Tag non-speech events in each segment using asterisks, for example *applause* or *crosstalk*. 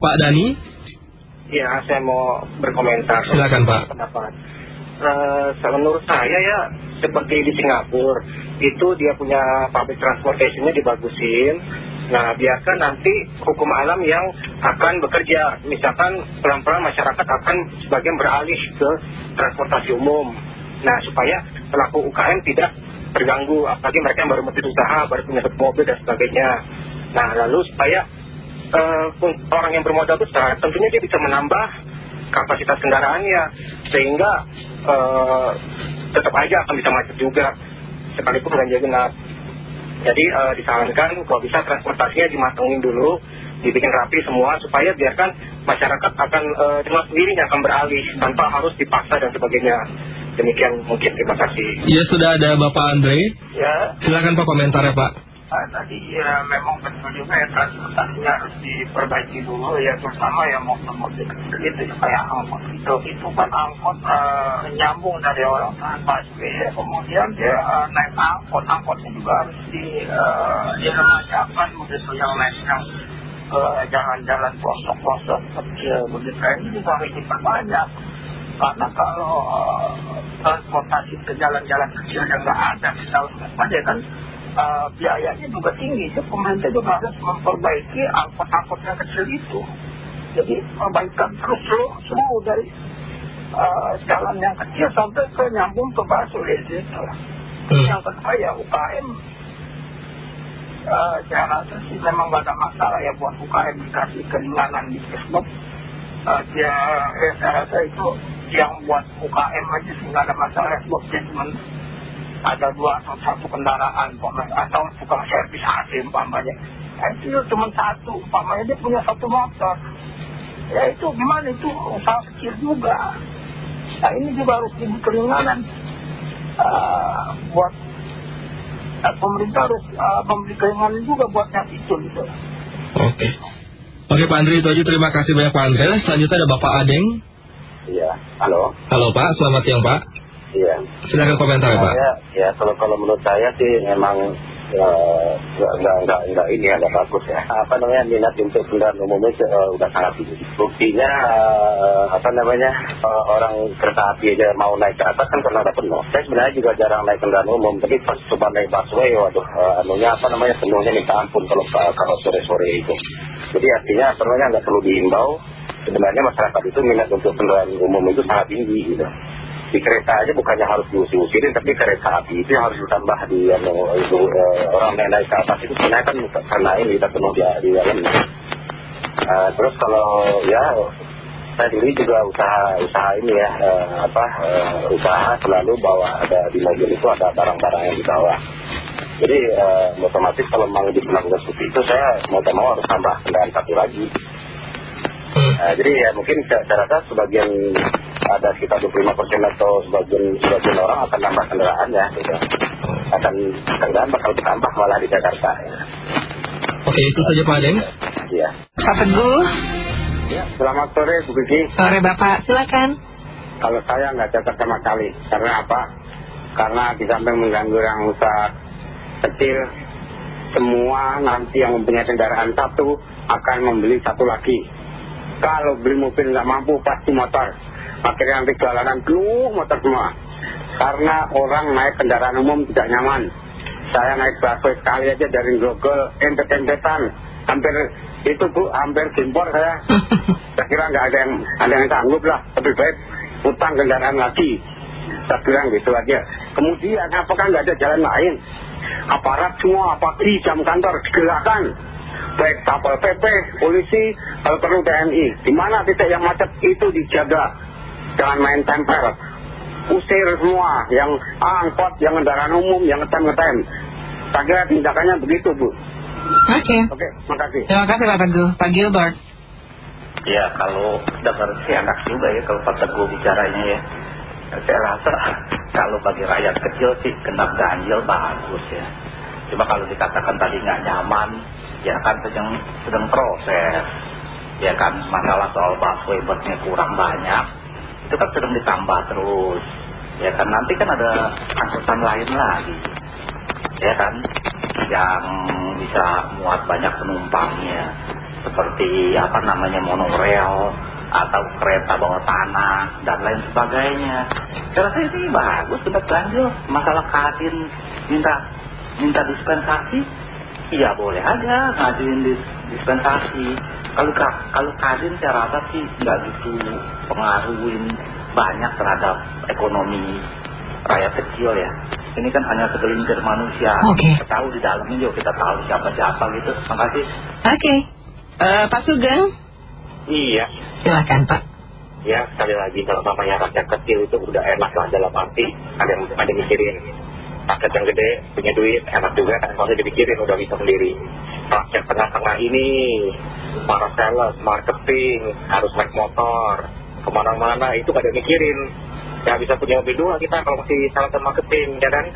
Pak Dani? Ya, saya mau berkomentar. Silakan Pak. Pendapat. Uh, menurut saya ya, seperti di Singapura, itu dia punya public transportationnya dibagusin. Nah, biarkan nanti hukum alam yang akan bekerja. Misalkan pelan-pelan masyarakat akan sebagian beralih ke transportasi umum. Nah, supaya pelaku UKM tidak terganggu, apalagi mereka yang baru mesti usaha, baru punya mobil dan sebagainya. Nah, lalu supaya orang yang bermodal besar tentunya dia bisa menambah kapasitas kendaraannya sehingga uh, tetap aja akan bisa macet juga sekalipun ganjil genap. Jadi uh, disarankan kalau bisa transportasinya dimatengin dulu dibikin rapi semua supaya biarkan masyarakat akan uh, dengan sendirinya akan beralih tanpa harus dipaksa dan sebagainya. Demikian mungkin. Terima kasih. Ya sudah ada Bapak Andre. Ya. Silakan Pak komentarnya Pak Nah, tadi ya memang betul juga ya transportasinya harus diperbaiki dulu ya terutama ya mobil-mobil kecil itu ya, kayak angkot. Itu itu kan angkot uh, nyambung dari orang busway ya. kemudian dia uh, naik angkot angkotnya juga harus di uh, diremajakan begitu yang yang jalan-jalan pelosok-pelosok kecil. Begitu. Ini juga harus diperbanyak karena kalau uh, transportasi ke jalan-jalan kecil yang nggak ada misalnya kan uh, biayanya juga tinggi. Jadi pemerintah juga harus memperbaiki angkot-angkot yang kecil itu. Jadi perbaikan terus semua dari uh, jalan yang kecil sampai ke nyambung ke busway gitu. Hmm. Yang kedua ya UKM. Uh, saya rasa sih memang gak ada masalah ya buat UKM dikasih keringanan di Facebook. Uh, dia, ya, saya rasa itu yang buat UKM aja sih gak ada masalah sebab dia cuma ada dua atau satu kendaraan atau tukang servis AC umpamanya nah, itu cuma satu. Umpamanya dia punya satu motor. Ya itu gimana? Itu usaha kecil juga. Nah ini juga harus diberi keringanan uh, buat uh, pemerintah harus uh, memberi keringanan juga buat yang itu gitu. Oke. Oke Pak Andri itu aja terima kasih banyak Pak Andri. Selanjutnya ada Bapak Adeng. Iya, halo. Halo Pak, selamat siang Pak Iya. Silakan komentar Pak. Ya, ya kalau kalau menurut saya sih memang ya, nggak nggak nggak ini nggak bagus ya. Apa namanya minat untuk kendaraan umumnya uh, udah sangat tinggi. Buktinya uh, apa namanya uh, orang kereta api aja mau naik ke atas kan karena ada penuh. Saya sebenarnya juga jarang naik kendaraan umum, tapi pas coba naik busway, waduh, uh, anunya apa namanya penuhnya minta ampun kalau kalau sore-sore itu. Jadi artinya apa namanya nggak perlu diimbau. Sebenarnya masyarakat itu minat untuk kendaraan umum itu sangat tinggi gitu di kereta aja bukannya harus diusir-usirin tapi kereta api itu harus ditambah di anu, itu, uh, orang yang naik ke atas itu sebenarnya kan karena ini kita penuh di, di dalam. Uh, terus kalau ya saya dulu juga usaha usaha ini ya uh, apa uh, usaha selalu bawa ada di mobil itu ada barang-barang yang dibawa. Jadi otomatis kalau mau dilakukan seperti itu saya mau tak mau harus tambah kendaraan satu lagi. Uh, jadi ya mungkin saya, saya rasa sebagian ada sekitar 25 persen atau sebagian, sebagian orang akan nambah kendaraan ya gitu. akan kendaraan bakal bertambah malah di Jakarta ya. Oke itu saja Pak Adeng ya. Pak Teguh. Ya, selamat sore Bu Kiki sore Bapak. Silakan. Kalau saya nggak cocok sama sekali karena apa? Karena di samping mengganggu yang usaha kecil semua nanti yang mempunyai kendaraan satu akan membeli satu lagi. Kalau beli mobil nggak mampu pasti motor akhirnya nanti jalanan penuh motor semua. Karena orang naik kendaraan umum tidak nyaman. Saya naik busway sekali aja dari Grogol empet-empetan hampir itu bu hampir gimpor saya. *laughs* Saya kira nggak ada yang ada yang sanggup lah. Lebih baik utang kendaraan lagi. Saya bilang gitu aja. Kemudian apakah nggak ada jalan lain? Aparat semua pagi jam kantor digerakkan. Baik kapal PP, polisi, kalau perlu TNI. Di mana titik yang macet itu dijaga jangan main tempel. Usir semua yang angkot, yang kendaraan umum, yang ngetem-ngetem. Saya kira tindakannya begitu Bu. Oke. Oke, makasih. Terima kasih Pak Teguh Pak Gilbert. Ya kalau dengar sih enak juga ya kalau Pak Teguh bicaranya ya. Saya rasa kalau bagi rakyat kecil sih kena ganjil bagus ya. Cuma kalau dikatakan tadi nggak nyaman ya kan sedang sedang proses. Ya kan masalah soal busway busnya kurang banyak itu kan sedang ditambah terus ya kan nanti kan ada angkutan lain lagi ya kan yang bisa muat banyak penumpangnya seperti apa namanya monorail atau kereta bawah tanah dan lain sebagainya. Saya rasa ini bagus kita ganjil. Masalah kadin minta minta dispensasi, iya boleh aja ngajuin dis, dispensasi. Kalau kalau kadin saya rasa sih nggak gitu pengaruhin banyak terhadap ekonomi rakyat kecil ya. Ini kan hanya segelintir manusia. Oke. Kita tahu di dalamnya juga kita tahu siapa-siapa gitu. Terima kasih. Oke. Eh, Pak Sugeng, Iya silakan Pak. Ya sekali lagi kalau namanya rakyat kecil itu udah enak lah dalam arti ada yang ada yang mikirin Rakyat yang gede punya duit enak juga kalau dipikirin udah bisa sendiri Rakyat tengah-tengah ini Para sales, marketing Harus naik motor Ke mana-mana itu gak ada mikirin Ya bisa punya mobil dua kita kalau masih sales dan marketing ya kan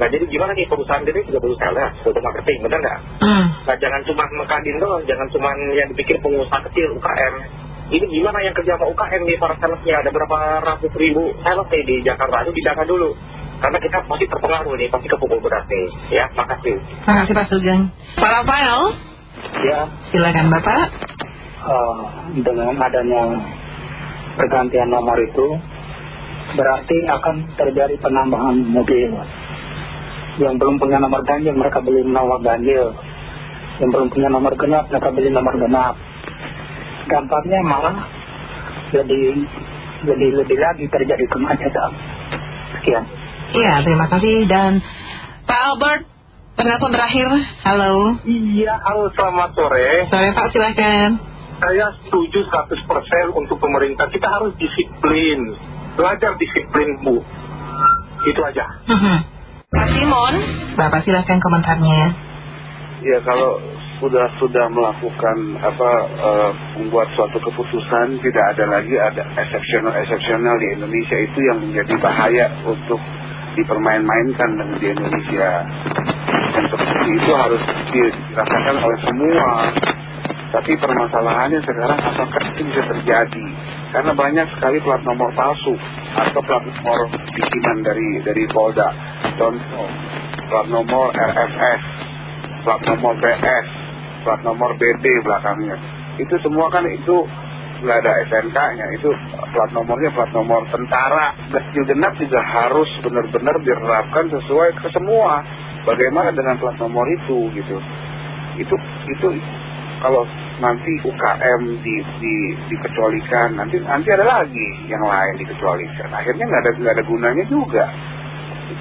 Nah jadi gimana nih perusahaan gede juga butuh sales, butuh marketing, bener nggak? Hmm. Nah jangan cuma mengkadin doang, jangan cuma yang dipikir pengusaha kecil UKM. Ini gimana yang kerja sama UKM nih para salesnya? Ada berapa ratus ribu sales nih di Jakarta itu dijaga dulu. Karena kita pasti terpengaruh nih, pasti kepukul berat nih. Ya, makasih. Terima kasih Pak Sugeng. Pak Rafael, Ya, silakan Bapak. eh, dengan adanya pergantian nomor itu berarti akan terjadi penambahan mobil. Yang belum punya nomor ganjil mereka beli nomor ganjil. Yang belum punya nomor genap mereka beli nomor genap. Dampaknya malah jadi jadi lebih lagi terjadi kemacetan. Sekian. Iya, terima kasih dan Pak Albert, penelpon terakhir. Halo. Iya, halo selamat sore. Sore Pak, silakan. Saya setuju 100% untuk pemerintah. Kita harus disiplin. Belajar disiplin, Bu. Itu aja. Mhm. Pak Simon, Bapak silakan komentarnya. Ya kalau sudah sudah melakukan apa eh, membuat suatu keputusan tidak ada lagi ada exceptional exceptional di Indonesia itu yang menjadi bahaya untuk dipermain-mainkan dengan di Indonesia. Dan seperti itu harus dirasakan oleh semua. Tapi permasalahannya sekarang apakah itu bisa terjadi? Karena banyak sekali plat nomor palsu atau plat nomor bikinan dari dari Polda. Contoh plat nomor RFS plat nomor BS plat nomor BD belakangnya. Itu semua kan itu nggak ada SNK-nya itu plat nomornya plat nomor tentara. Ganjil genap juga harus benar-benar diterapkan sesuai ke semua. Bagaimana dengan plat nomor itu gitu. Itu itu kalau nanti UKM di, di, dikecualikan nanti nanti ada lagi yang lain dikecualikan. Akhirnya nggak ada nggak ada gunanya juga.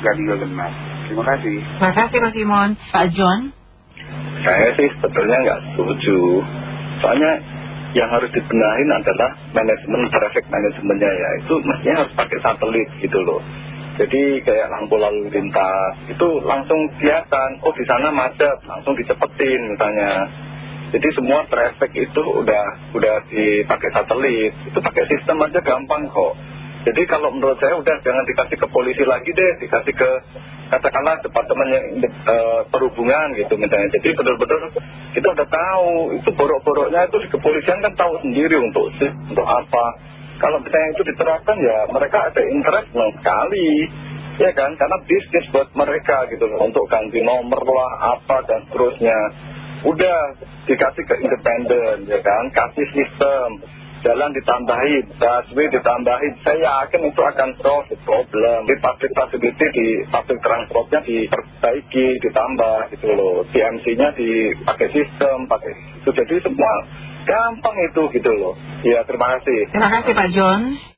Ganjil genap. Terima kasih. Terima kasih Pak Simon. Pak John, Saya sih sebetulnya nggak setuju. Soalnya yang harus dibenahin adalah manajemen traffic manajemennya ya. Itu mestinya harus pakai satelit gitu loh. Jadi kayak lampu lalu lintas itu langsung kelihatan. Oh di sana macet, langsung dicepetin misalnya. Jadi semua traffic itu udah udah dipakai satelit. Itu pakai sistem aja gampang kok. Jadi kalau menurut saya udah jangan dikasih ke polisi lagi deh, dikasih ke katakanlah departemen yang eh, perhubungan gitu misalnya. Jadi betul-betul kita udah tahu itu borok-boroknya itu kepolisian kan tahu sendiri untuk untuk apa. Kalau misalnya itu diterapkan ya mereka ada interest sekali. Ya kan, karena bisnis buat mereka gitu untuk ganti nomor lah, apa dan seterusnya. Udah dikasih ke independen, ya kan, kasih sistem, jalan ditambahin, busway ditambahin, saya yakin itu akan solve problem. Di public facility, di public transportnya diperbaiki, ditambah gitu loh. TMC-nya dipakai sistem, pakai itu. Jadi semua gampang itu gitu loh. Ya terima kasih. terima kasih Pak John.